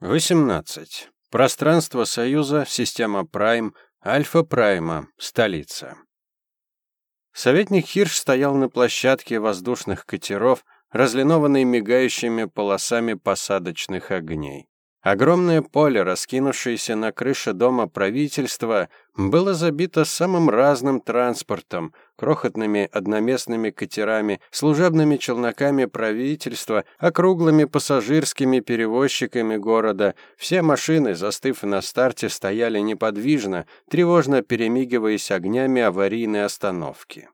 18. Пространство Союза, система Прайм, Альфа Прайма, столица. Советник Хирш стоял на площадке воздушных катеров, разлинованной мигающими полосами посадочных огней. Огромное поле, раскинувшееся на крыше дома правительства, было забито самым разным транспортом, крохотными одноместными катерами, служебными челноками правительства, округлыми пассажирскими перевозчиками города. Все машины, застыв на старте, стояли неподвижно, тревожно перемигиваясь огнями аварийной остановки.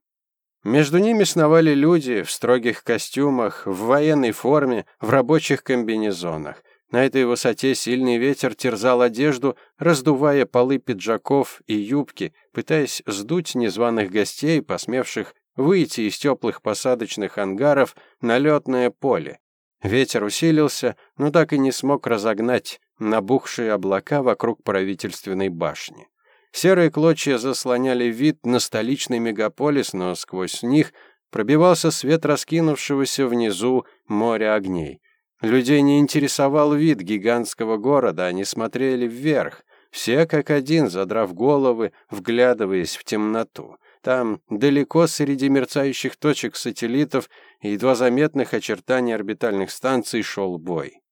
Между ними сновали люди в строгих костюмах, в военной форме, в рабочих комбинезонах. На этой высоте сильный ветер терзал одежду, раздувая полы пиджаков и юбки, пытаясь сдуть незваных гостей, посмевших выйти из теплых посадочных ангаров на летное поле. Ветер усилился, но так и не смог разогнать набухшие облака вокруг правительственной башни. Серые клочья заслоняли вид на столичный мегаполис, но сквозь них пробивался свет раскинувшегося внизу моря огней. Людей не интересовал вид гигантского города, они смотрели вверх, все как один, задрав головы, вглядываясь в темноту. Там, далеко среди мерцающих точек сателлитов и едва заметных очертаний орбитальных станций, шел бой.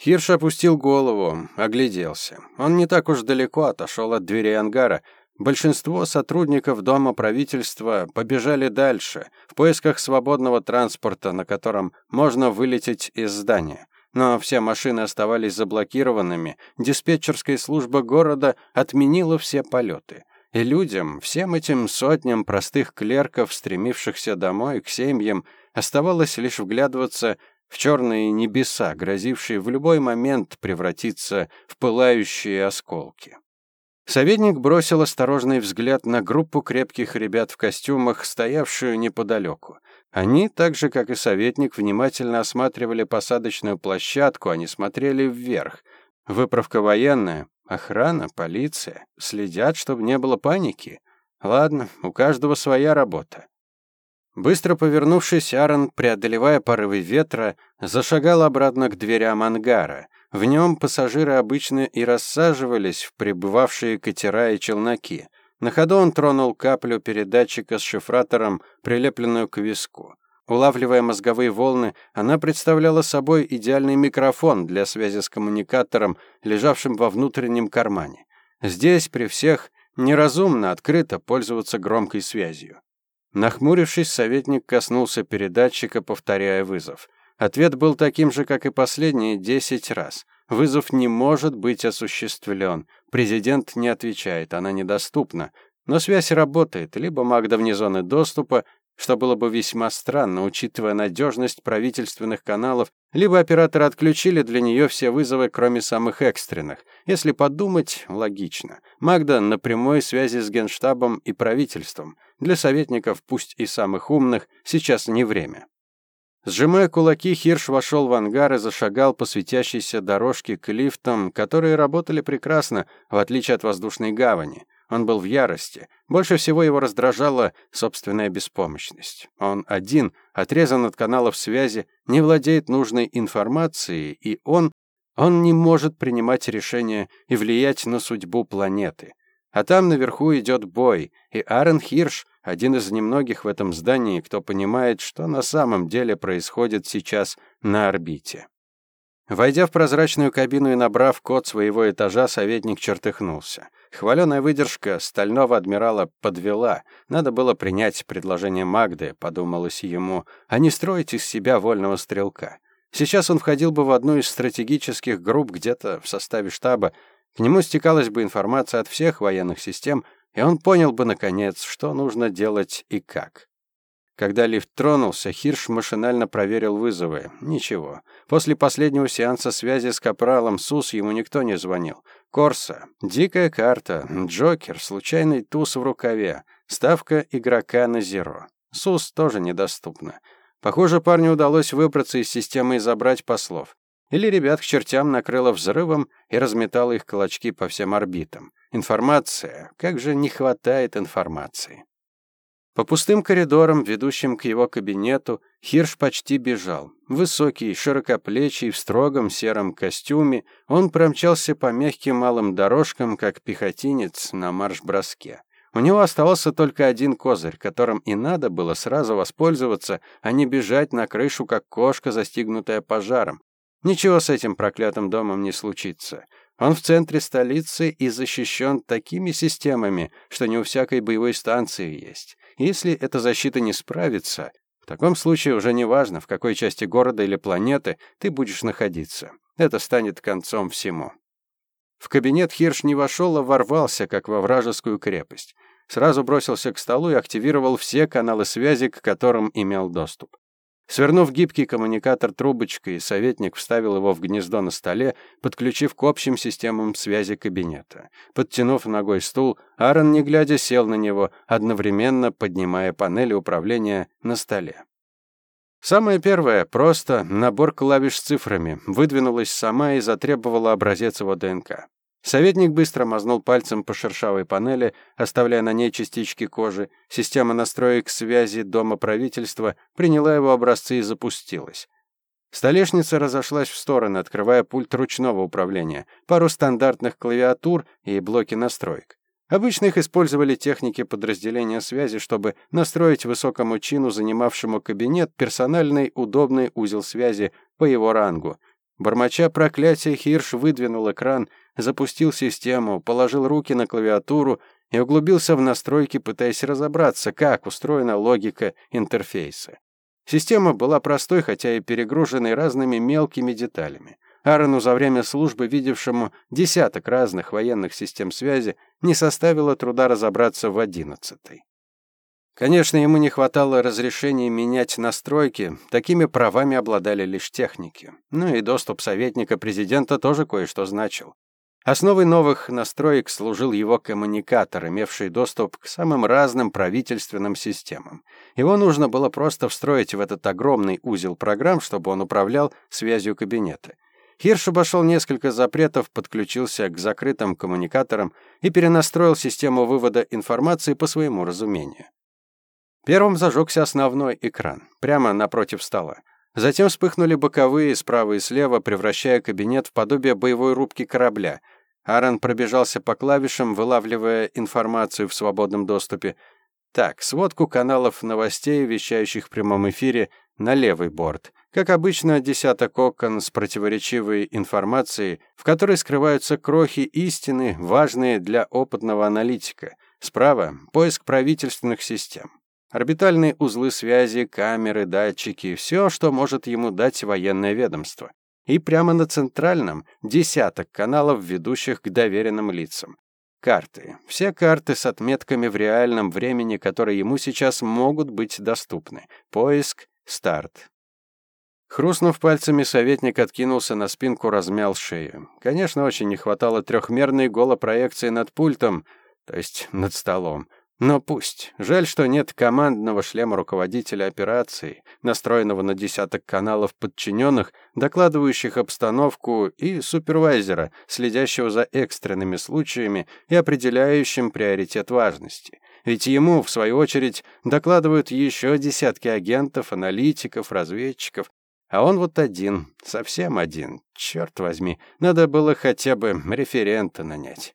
Хирш опустил голову, огляделся. Он не так уж далеко отошел от двери ангара, Большинство сотрудников Дома правительства побежали дальше, в поисках свободного транспорта, на котором можно вылететь из здания. Но все машины оставались заблокированными, диспетчерская служба города отменила все полеты. И людям, всем этим сотням простых клерков, стремившихся домой к семьям, оставалось лишь вглядываться в черные небеса, грозившие в любой момент превратиться в пылающие осколки. Советник бросил осторожный взгляд на группу крепких ребят в костюмах, стоявшую неподалеку. Они, так же как и советник, внимательно осматривали посадочную площадку, они смотрели вверх. Выправка военная, охрана, полиция, следят, чтобы не было паники. Ладно, у каждого своя работа. Быстро повернувшись, Аарон, преодолевая порывы ветра, зашагал обратно к дверям ангара — в нем пассажиры обычно и рассаживались в прибывавшие катера и челноки. На ходу он тронул каплю передатчика с шифратором, прилепленную к виску. Улавливая мозговые волны, она представляла собой идеальный микрофон для связи с коммуникатором, лежавшим во внутреннем кармане. Здесь при всех неразумно открыто пользоваться громкой связью. Нахмурившись, советник коснулся передатчика, повторяя вызов — Ответ был таким же, как и последние десять раз. Вызов не может быть осуществлен. Президент не отвечает, она недоступна. Но связь работает, либо Магда вне зоны доступа, что было бы весьма странно, учитывая надежность правительственных каналов, либо операторы отключили для нее все вызовы, кроме самых экстренных. Если подумать, логично. Магда на прямой связи с Генштабом и правительством. Для советников, пусть и самых умных, сейчас не время. Сжимая кулаки, Хирш вошел в ангар и зашагал по светящейся дорожке к лифтам, которые работали прекрасно, в отличие от воздушной гавани. Он был в ярости. Больше всего его раздражала собственная беспомощность. Он один, отрезан от каналов связи, не владеет нужной информацией, и он... Он не может принимать решения и влиять на судьбу планеты. А там наверху идет бой, и Аарон Хирш один из немногих в этом здании, кто понимает, что на самом деле происходит сейчас на орбите. Войдя в прозрачную кабину и набрав код своего этажа, советник чертыхнулся. Хваленая выдержка стального адмирала подвела. Надо было принять предложение Магды, подумалось ему, а не строить из себя вольного стрелка. Сейчас он входил бы в одну из стратегических групп где-то в составе штаба, к нему стекалась бы информация от всех военных систем, и он понял бы, наконец, что нужно делать и как. Когда лифт тронулся, Хирш машинально проверил вызовы. Ничего. После последнего сеанса связи с Капралом СУС ему никто не звонил. Корса, дикая карта, Джокер, случайный туз в рукаве, ставка игрока на зеро. СУС тоже недоступно. Похоже, парню удалось выбраться из системы и забрать послов. Или ребят к чертям накрыло взрывом и разметало их клочки по всем орбитам. Информация. Как же не хватает информации. По пустым коридорам, ведущим к его кабинету, Хирш почти бежал. Высокий, широкоплечий, в строгом сером костюме, он промчался по мягким малым дорожкам, как пехотинец на марш-броске. У него оставался только один козырь, которым и надо было сразу воспользоваться, а не бежать на крышу, как кошка, застигнутая пожаром. Ничего с этим проклятым домом не случится. Он в центре столицы и защищен такими системами, что не у всякой боевой станции есть. Если эта защита не справится, в таком случае уже не важно, в какой части города или планеты ты будешь находиться. Это станет концом всему. В кабинет Хирш не вошел, а ворвался, как во вражескую крепость. Сразу бросился к столу и активировал все каналы связи, к которым имел доступ. Свернув гибкий коммуникатор трубочкой, советник вставил его в гнездо на столе, подключив к общим системам связи кабинета. Подтянув ногой стул, Аарон, не глядя, сел на него, одновременно поднимая панели управления на столе. Самое первое, просто набор клавиш с цифрами, выдвинулась сама и затребовала образец его ДНК. Советник быстро мазнул пальцем по шершавой панели, оставляя на ней частички кожи. Система настроек связи дома правительства приняла его образцы и запустилась. Столешница разошлась в стороны, открывая пульт ручного управления, пару стандартных клавиатур и блоки настроек. Обычно их использовали техники подразделения связи, чтобы настроить высокому чину, занимавшему кабинет, персональный удобный узел связи по его рангу. Бормоча проклятие, Хирш выдвинул экран, запустил систему, положил руки на клавиатуру и углубился в настройки, пытаясь разобраться, как устроена логика интерфейса. Система была простой, хотя и перегруженной разными мелкими деталями. Аарону за время службы, видевшему десяток разных военных систем связи, не составило труда разобраться в одиннадцатой. Конечно, ему не хватало разрешения менять настройки, такими правами обладали лишь техники. Ну и доступ советника президента тоже кое-что значил. Основой новых настроек служил его коммуникатор, имевший доступ к самым разным правительственным системам. Его нужно было просто встроить в этот огромный узел программ, чтобы он управлял связью кабинета. Хирш обошел несколько запретов, подключился к закрытым коммуникаторам и перенастроил систему вывода информации по своему разумению. Первым зажегся основной экран, прямо напротив стола. Затем вспыхнули боковые справа и слева, превращая кабинет в подобие боевой рубки корабля. Аарон пробежался по клавишам, вылавливая информацию в свободном доступе. Так, сводку каналов новостей, вещающих в прямом эфире, на левый борт. Как обычно, десяток окон с противоречивой информацией, в которой скрываются крохи истины, важные для опытного аналитика. Справа — поиск правительственных систем. Орбитальные узлы связи, камеры, датчики, все, что может ему дать военное ведомство. И прямо на центральном десяток каналов, ведущих к доверенным лицам. Карты. Все карты с отметками в реальном времени, которые ему сейчас могут быть доступны. Поиск, старт. Хрустнув пальцами, советник откинулся на спинку, размял шею. Конечно, очень не хватало трехмерной голопроекции над пультом, то есть над столом. Но пусть. Жаль, что нет командного шлема руководителя операции, настроенного на десяток каналов подчиненных, докладывающих обстановку, и супервайзера, следящего за экстренными случаями и определяющим приоритет важности. Ведь ему, в свою очередь, докладывают еще десятки агентов, аналитиков, разведчиков, а он вот один, совсем один. Черт возьми, надо было хотя бы референта нанять.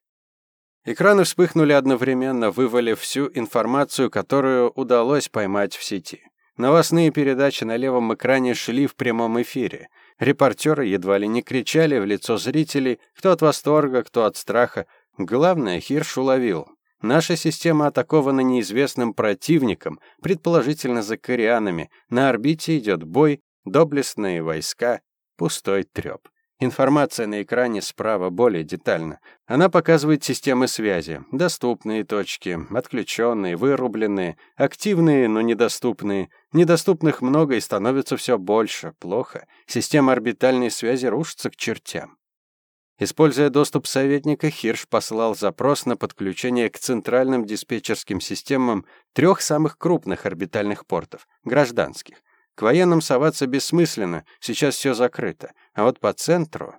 Экраны вспыхнули одновременно, вывалив всю информацию, которую удалось поймать в сети. Новостные передачи на левом экране шли в прямом эфире. Репортеры едва ли не кричали в лицо зрителей, кто от восторга, кто от страха. Главное, Хирш уловил. Наша система атакована неизвестным противником, предположительно закарианами. На орбите идет бой, доблестные войска, пустой треп. Информация на экране справа более детальна. Она показывает системы связи, доступные точки, отключенные, вырубленные, активные, но недоступные. Недоступных много и становится все больше. Плохо. Система орбитальной связи рушится к чертям. Используя доступ советника, Хирш послал запрос на подключение к центральным диспетчерским системам трех самых крупных орбитальных портов, гражданских. К военным соваться бессмысленно, сейчас все закрыто. А вот по центру...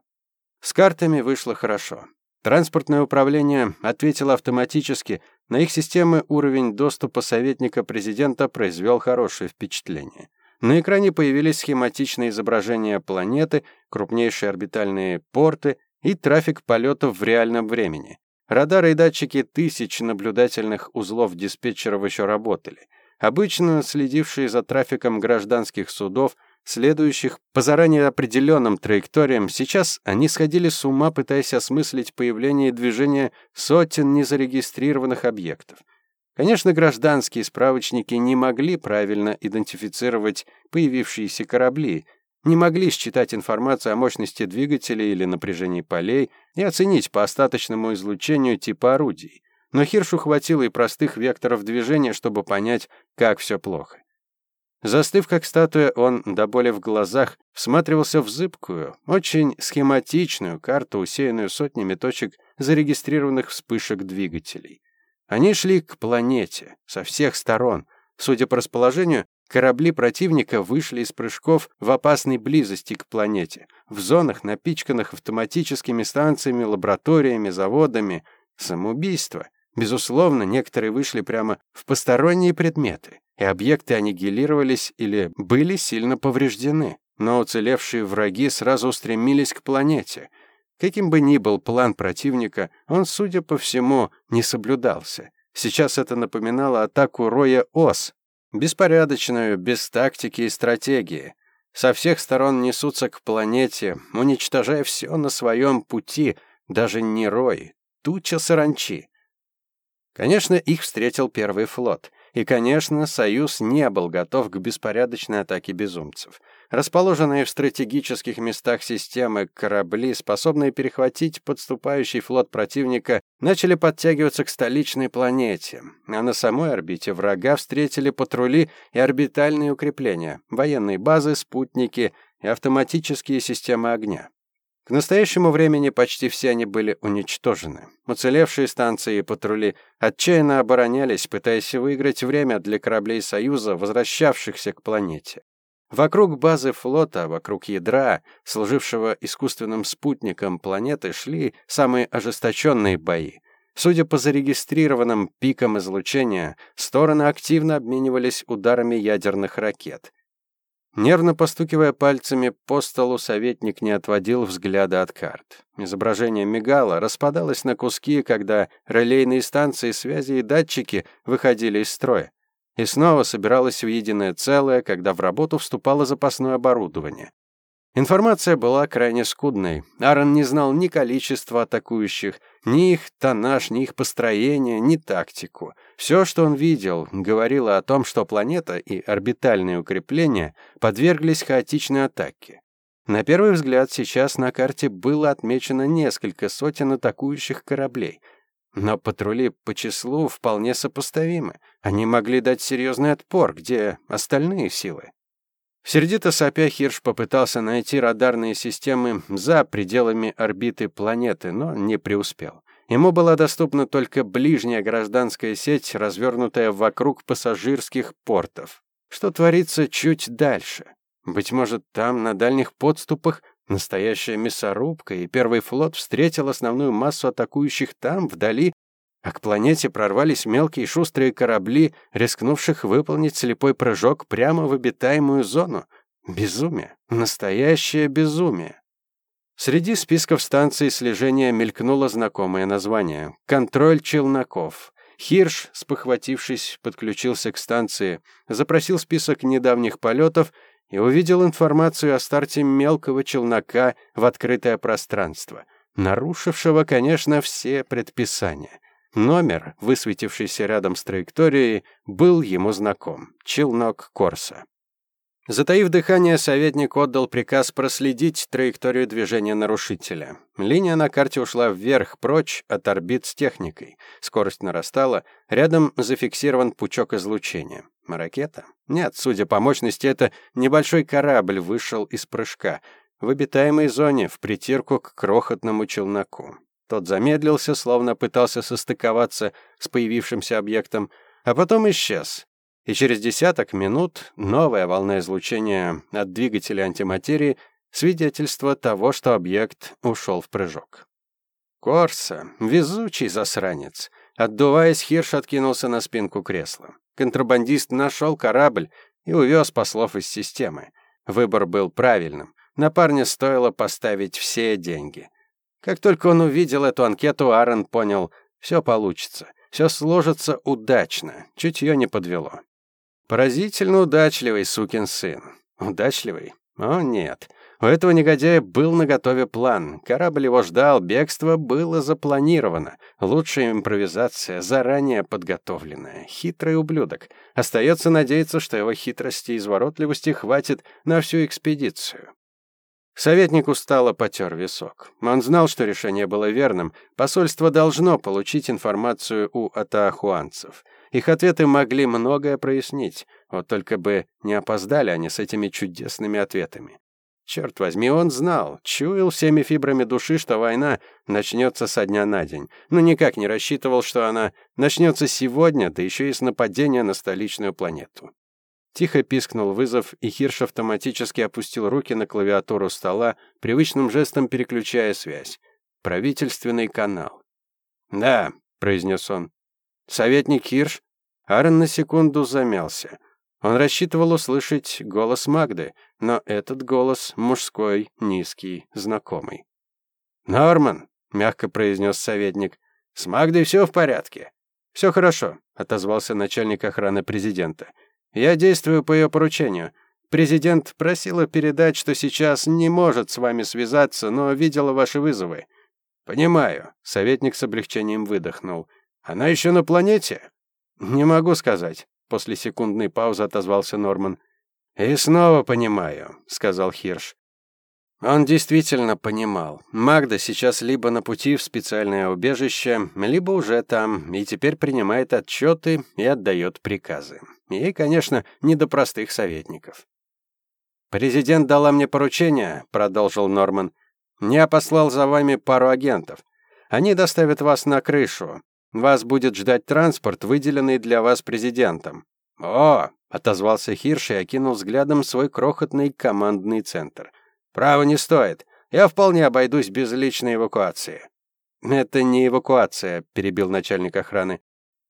С картами вышло хорошо. Транспортное управление ответило автоматически, на их системы уровень доступа советника президента произвел хорошее впечатление. На экране появились схематичные изображения планеты, крупнейшие орбитальные порты и трафик полетов в реальном времени. Радары и датчики тысяч наблюдательных узлов диспетчеров еще работали. Обычно следившие за трафиком гражданских судов, следующих по заранее определенным траекториям, сейчас они сходили с ума, пытаясь осмыслить появление и движение сотен незарегистрированных объектов. Конечно, гражданские справочники не могли правильно идентифицировать появившиеся корабли, не могли считать информацию о мощности двигателей или напряжении полей и оценить по остаточному излучению типа орудий. Но Хиршу хватило и простых векторов движения, чтобы понять, как все плохо. Застыв как статуя, он, до боли в глазах, всматривался в зыбкую, очень схематичную карту, усеянную сотнями точек зарегистрированных вспышек двигателей. Они шли к планете со всех сторон. Судя по расположению, корабли противника вышли из прыжков в опасной близости к планете, в зонах, напичканных автоматическими станциями, лабораториями, заводами. Самоубийство. Безусловно, некоторые вышли прямо в посторонние предметы, и объекты аннигилировались или были сильно повреждены. Но уцелевшие враги сразу устремились к планете — Каким бы ни был план противника, он, судя по всему, не соблюдался. Сейчас это напоминало атаку Роя Ос, беспорядочную, без тактики и стратегии. Со всех сторон несутся к планете, уничтожая все на своем пути, даже не Рой, туча саранчи. Конечно, их встретил первый флот. И, конечно, Союз не был готов к беспорядочной атаке безумцев. Расположенные в стратегических местах системы корабли, способные перехватить подступающий флот противника, начали подтягиваться к столичной планете, а на самой орбите врага встретили патрули и орбитальные укрепления, военные базы, спутники и автоматические системы огня. К настоящему времени почти все они были уничтожены. Уцелевшие станции и патрули отчаянно оборонялись, пытаясь выиграть время для кораблей Союза, возвращавшихся к планете. Вокруг базы флота, вокруг ядра, служившего искусственным спутником планеты, шли самые ожесточенные бои. Судя по зарегистрированным пикам излучения, стороны активно обменивались ударами ядерных ракет. Нервно постукивая пальцами по столу, советник не отводил взгляда от карт. Изображение мигало, распадалось на куски, когда релейные станции связи и датчики выходили из строя. И снова собиралось в единое целое, когда в работу вступало запасное оборудование. Информация была крайне скудной. Аарон не знал ни количества атакующих, ни их тоннаж, ни их построение, ни тактику. Все, что он видел, говорило о том, что планета и орбитальные укрепления подверглись хаотичной атаке. На первый взгляд, сейчас на карте было отмечено несколько сотен атакующих кораблей. Но патрули по числу вполне сопоставимы. Они могли дать серьезный отпор, где остальные силы. Сердито сопя Хирш попытался найти радарные системы за пределами орбиты планеты, но не преуспел. Ему была доступна только ближняя гражданская сеть, развернутая вокруг пассажирских портов. Что творится чуть дальше? Быть может, там, на дальних подступах, настоящая мясорубка, и первый флот встретил основную массу атакующих там, вдали, а к планете прорвались мелкие шустрые корабли, рискнувших выполнить слепой прыжок прямо в обитаемую зону. Безумие. Настоящее безумие. Среди списков станций слежения мелькнуло знакомое название — «Контроль челноков». Хирш, спохватившись, подключился к станции, запросил список недавних полетов и увидел информацию о старте мелкого челнока в открытое пространство, нарушившего, конечно, все предписания. Номер, высветившийся рядом с траекторией, был ему знаком. Челнок Корса. Затаив дыхание, советник отдал приказ проследить траекторию движения нарушителя. Линия на карте ушла вверх, прочь от орбит с техникой. Скорость нарастала, рядом зафиксирован пучок излучения. Ракета? Нет, судя по мощности, это небольшой корабль вышел из прыжка. В обитаемой зоне, в притирку к крохотному челноку. Тот замедлился, словно пытался состыковаться с появившимся объектом, а потом исчез. И через десяток минут новая волна излучения от двигателя антиматерии свидетельство того, что объект ушел в прыжок. Корса, везучий засранец. Отдуваясь, Хирш откинулся на спинку кресла. Контрабандист нашел корабль и увез послов из системы. Выбор был правильным. На парня стоило поставить все деньги. Как только он увидел эту анкету, Аарон понял, все получится, все сложится удачно, чутье не подвело. Поразительно удачливый сукин сын. Удачливый? О, нет. У этого негодяя был наготове план. Корабль его ждал, бегство было запланировано. Лучшая импровизация, заранее подготовленная. Хитрый ублюдок. Остается надеяться, что его хитрости и изворотливости хватит на всю экспедицию. Советник устало потер висок. Он знал, что решение было верным. Посольство должно получить информацию у атаахуанцев. Их ответы могли многое прояснить. Вот только бы не опоздали они с этими чудесными ответами. Черт возьми, он знал, чуял всеми фибрами души, что война начнется со дня на день, но никак не рассчитывал, что она начнется сегодня, да еще и с нападения на столичную планету. Тихо пискнул вызов, и Хирш автоматически опустил руки на клавиатуру стола, привычным жестом переключая связь. Правительственный канал. «Да», — произнес он. «Советник Хирш?» Аарон на секунду замялся. Он рассчитывал услышать голос Магды, но этот голос мужской, низкий, знакомый. «Норман», — мягко произнес советник, — «с Магдой все в порядке». «Все хорошо», — отозвался начальник охраны президента. «Я действую по ее поручению. Президент просила передать, что сейчас не может с вами связаться, но видела ваши вызовы». «Понимаю», — советник с облегчением выдохнул. «Она еще на планете?» «Не могу сказать», — после секундной паузы отозвался Норман. «И снова понимаю», — сказал Хирш. Он действительно понимал. Магда сейчас либо на пути в специальное убежище, либо уже там, и теперь принимает отчеты и отдает приказы. Ей, конечно, не до простых советников. «Президент дала мне поручение», — продолжил Норман. «Я послал за вами пару агентов. Они доставят вас на крышу. Вас будет ждать транспорт, выделенный для вас президентом». «О!» — отозвался Хирш и окинул взглядом свой крохотный командный центр. «Право не стоит. Я вполне обойдусь без личной эвакуации». «Это не эвакуация», — перебил начальник охраны.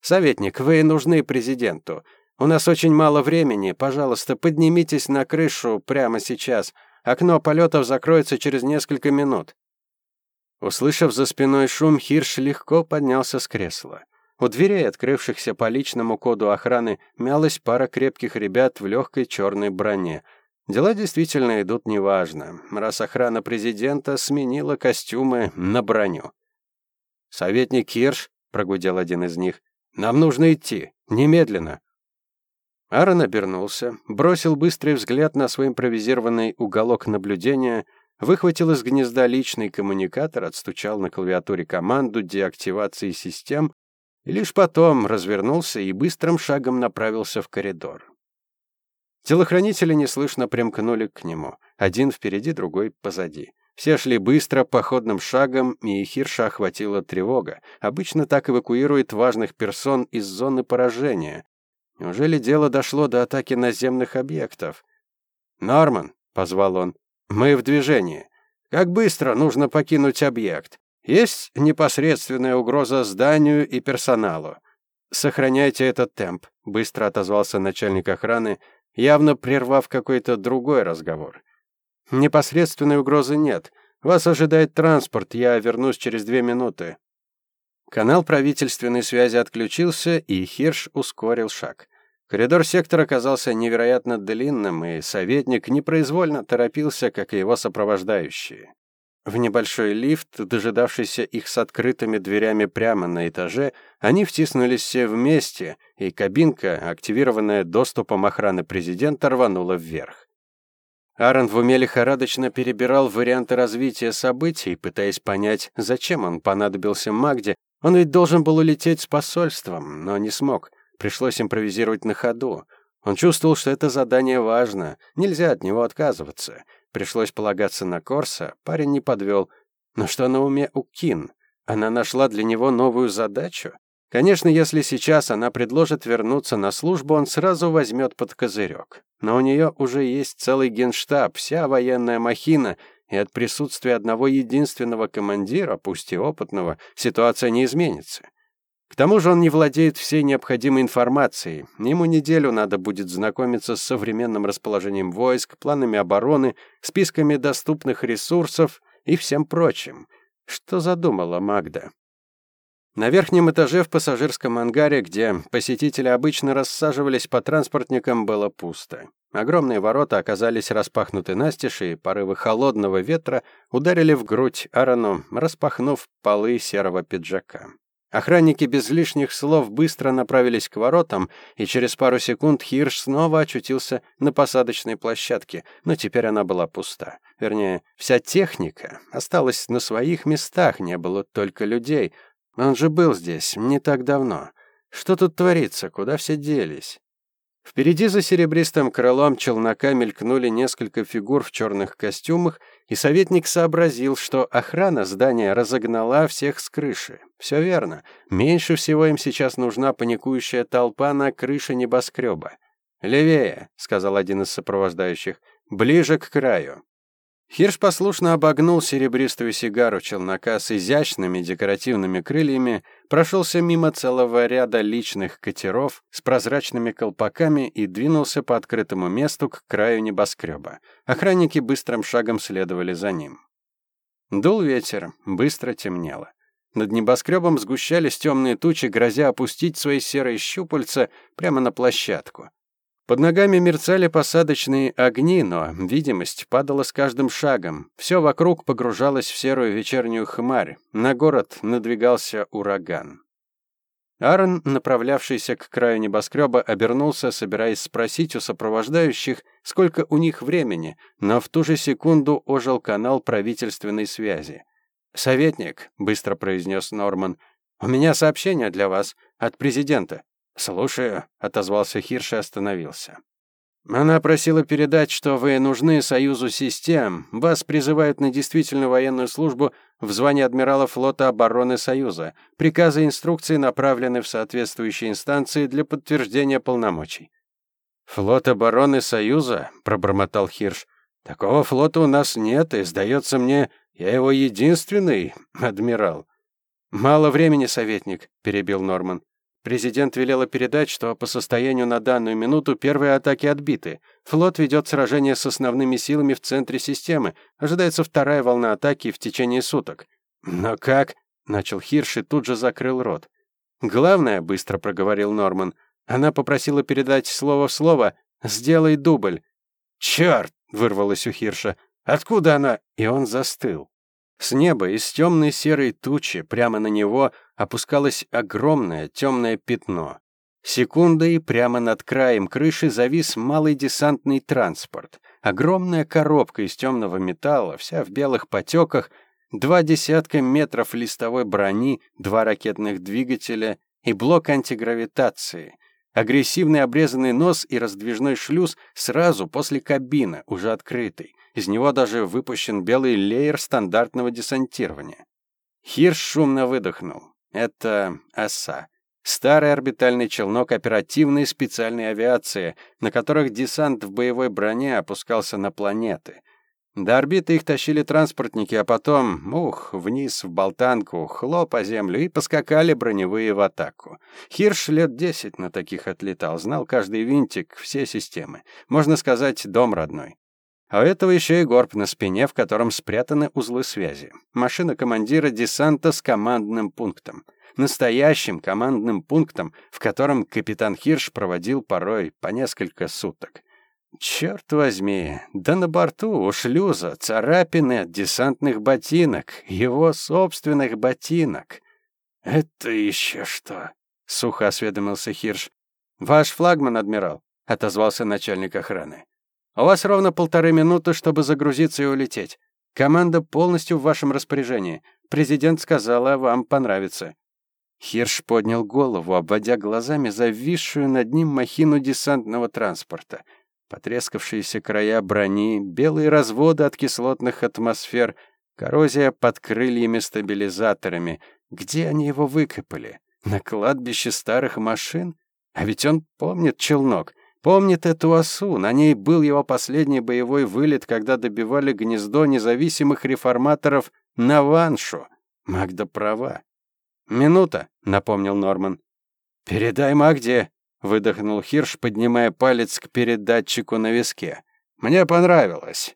«Советник, вы нужны президенту. У нас очень мало времени. Пожалуйста, поднимитесь на крышу прямо сейчас. Окно полетов закроется через несколько минут». Услышав за спиной шум, Хирш легко поднялся с кресла. У дверей, открывшихся по личному коду охраны, мялась пара крепких ребят в легкой черной броне. Дела действительно идут неважно, раз охрана президента сменила костюмы на броню. «Советник Хирш», — прогудел один из них, — «нам нужно идти, немедленно». Аарон обернулся, бросил быстрый взгляд на свой импровизированный уголок наблюдения — выхватил из гнезда личный коммуникатор, отстучал на клавиатуре команду деактивации систем и лишь потом развернулся и быстрым шагом направился в коридор. Телохранители неслышно примкнули к нему, один впереди, другой позади. Все шли быстро, походным шагом, и Хирша охватила тревога. Обычно так эвакуируют важных персон из зоны поражения. Неужели дело дошло до атаки наземных объектов? «Норман», — позвал он, мы в движении. Как быстро нужно покинуть объект? Есть непосредственная угроза зданию и персоналу. Сохраняйте этот темп, быстро отозвался начальник охраны, явно прервав какой-то другой разговор. Непосредственной угрозы нет. Вас ожидает транспорт, я вернусь через две минуты. Канал правительственной связи отключился, и Хирш ускорил шаг. Коридор сектора оказался невероятно длинным, и советник непроизвольно торопился, как и его сопровождающие. В небольшой лифт, дожидавшийся их с открытыми дверями прямо на этаже, они втиснулись все вместе, и кабинка, активированная доступом охраны президента, рванула вверх. Аарон в уме лихорадочно перебирал варианты развития событий, пытаясь понять, зачем он понадобился Магде. Он ведь должен был улететь с посольством, но не смог. Пришлось импровизировать на ходу. Он чувствовал, что это задание важно, нельзя от него отказываться. Пришлось полагаться на Корса, парень не подвел. Но что на уме у Кин? Она нашла для него новую задачу? Конечно, если сейчас она предложит вернуться на службу, он сразу возьмет под козырек. Но у нее уже есть целый генштаб, вся военная махина, и от присутствия одного единственного командира, пусть и опытного, ситуация не изменится. К тому же он не владеет всей необходимой информацией. Ему неделю надо будет знакомиться с современным расположением войск, планами обороны, списками доступных ресурсов и всем прочим. Что задумала Магда? На верхнем этаже в пассажирском ангаре, где посетители обычно рассаживались по транспортникам, было пусто. Огромные ворота оказались распахнуты настежь, и порывы холодного ветра ударили в грудь Аарону, распахнув полы серого пиджака. Охранники без лишних слов быстро направились к воротам, и через пару секунд Хирш снова очутился на посадочной площадке, но теперь она была пуста. Вернее, вся техника осталась на своих местах, не было только людей. Он же был здесь не так давно. Что тут творится, куда все делись? Впереди за серебристым крылом челнока мелькнули несколько фигур в черных костюмах, и советник сообразил, что охрана здания разогнала всех с крыши. Все верно. Меньше всего им сейчас нужна паникующая толпа на крыше небоскреба. «Левее», — сказал один из сопровождающих, — «ближе к краю». Хирш послушно обогнул серебристую сигару челнока с изящными декоративными крыльями, прошелся мимо целого ряда личных катеров с прозрачными колпаками и двинулся по открытому месту к краю небоскреба. Охранники быстрым шагом следовали за ним. Дул ветер, быстро темнело. Над небоскребом сгущались темные тучи, грозя опустить свои серые щупальца прямо на площадку. Под ногами мерцали посадочные огни, но видимость падала с каждым шагом. Все вокруг погружалось в серую вечернюю хмарь. На город надвигался ураган. Аарон, направлявшийся к краю небоскреба, обернулся, собираясь спросить у сопровождающих, сколько у них времени, но в ту же секунду ожил канал правительственной связи. «Советник», — быстро произнес Норман, — «у меня сообщение для вас от президента. «Слушаю», — отозвался Хирш и остановился. «Она просила передать, что вы нужны Союзу систем. Вас призывают на действительную военную службу в звании адмирала флота обороны Союза. Приказы и инструкции направлены в соответствующие инстанции для подтверждения полномочий». «Флот обороны Союза?» — пробормотал Хирш. «Такого флота у нас нет, и, сдается мне, я его единственный адмирал». «Мало времени, советник», — перебил Норман. Президент велела передать, что по состоянию на данную минуту первые атаки отбиты. Флот ведет сражение с основными силами в центре системы. Ожидается вторая волна атаки в течение суток. «Но как?» — начал Хирш и тут же закрыл рот. «Главное», — быстро проговорил Норман, — она попросила передать слово в слово «сделай дубль». «Чёрт!» — вырвалось у Хирша. «Откуда она?» И он застыл. С неба из темной серой тучи прямо на него опускалось огромное темное пятно. Секундой прямо над краем крыши завис малый десантный транспорт. Огромная коробка из темного металла, вся в белых потеках, два десятка метров листовой брони, два ракетных двигателя и блок антигравитации. Агрессивный обрезанный нос и раздвижной шлюз сразу после кабины, уже открытой. Из него даже выпущен белый леер стандартного десантирования. Хирш шумно выдохнул. Это оса. Старый орбитальный челнок оперативной специальной авиации, на которых десант в боевой броне опускался на планеты. До орбиты их тащили транспортники, а потом, ух, вниз в болтанку, хлоп о землю и поскакали броневые в атаку. Хирш лет десять на таких отлетал, знал каждый винтик, все системы. Можно сказать, дом родной. А у этого еще и горб на спине, в котором спрятаны узлы связи. Машина командира десанта с командным пунктом. Настоящим командным пунктом, в котором капитан Хирш проводил порой по несколько суток. Черт возьми, да на борту у шлюза царапины от десантных ботинок, его собственных ботинок. «Это еще что?» — сухо осведомился Хирш. «Ваш флагман, адмирал», — отозвался начальник охраны. У вас ровно полторы минуты, чтобы загрузиться и улететь. Команда полностью в вашем распоряжении. Президент сказала, вам понравится». Хирш поднял голову, обводя глазами зависшую над ним махину десантного транспорта. Потрескавшиеся края брони, белые разводы от кислотных атмосфер, коррозия под крыльями-стабилизаторами. Где они его выкопали? На кладбище старых машин? А ведь он помнит челнок — Помнит эту осу, на ней был его последний боевой вылет, когда добивали гнездо независимых реформаторов на Ваншу. Магда права. «Минута», — напомнил Норман. «Передай Магде», — выдохнул Хирш, поднимая палец к передатчику на виске. «Мне понравилось».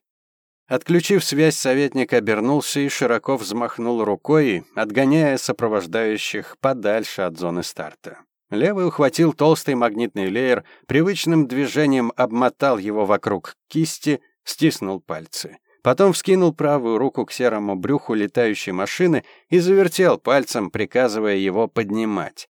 Отключив связь, советник обернулся и широко взмахнул рукой, отгоняя сопровождающих подальше от зоны старта. Левый ухватил толстый магнитный леер, привычным движением обмотал его вокруг кисти, стиснул пальцы. Потом вскинул правую руку к серому брюху летающей машины и завертел пальцем, приказывая его поднимать.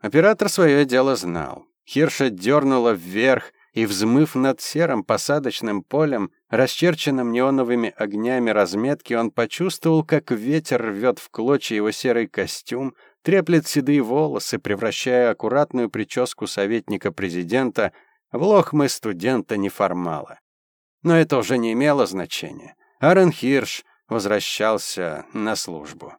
Оператор свое дело знал. Хирша дернула вверх, и, взмыв над серым посадочным полем, расчерченным неоновыми огнями разметки, он почувствовал, как ветер рвет в клочья его серый костюм, треплет седые волосы, превращая аккуратную прическу советника президента в лохмы студента-неформала. Но это уже не имело значения. Аарон Хирш возвращался на службу.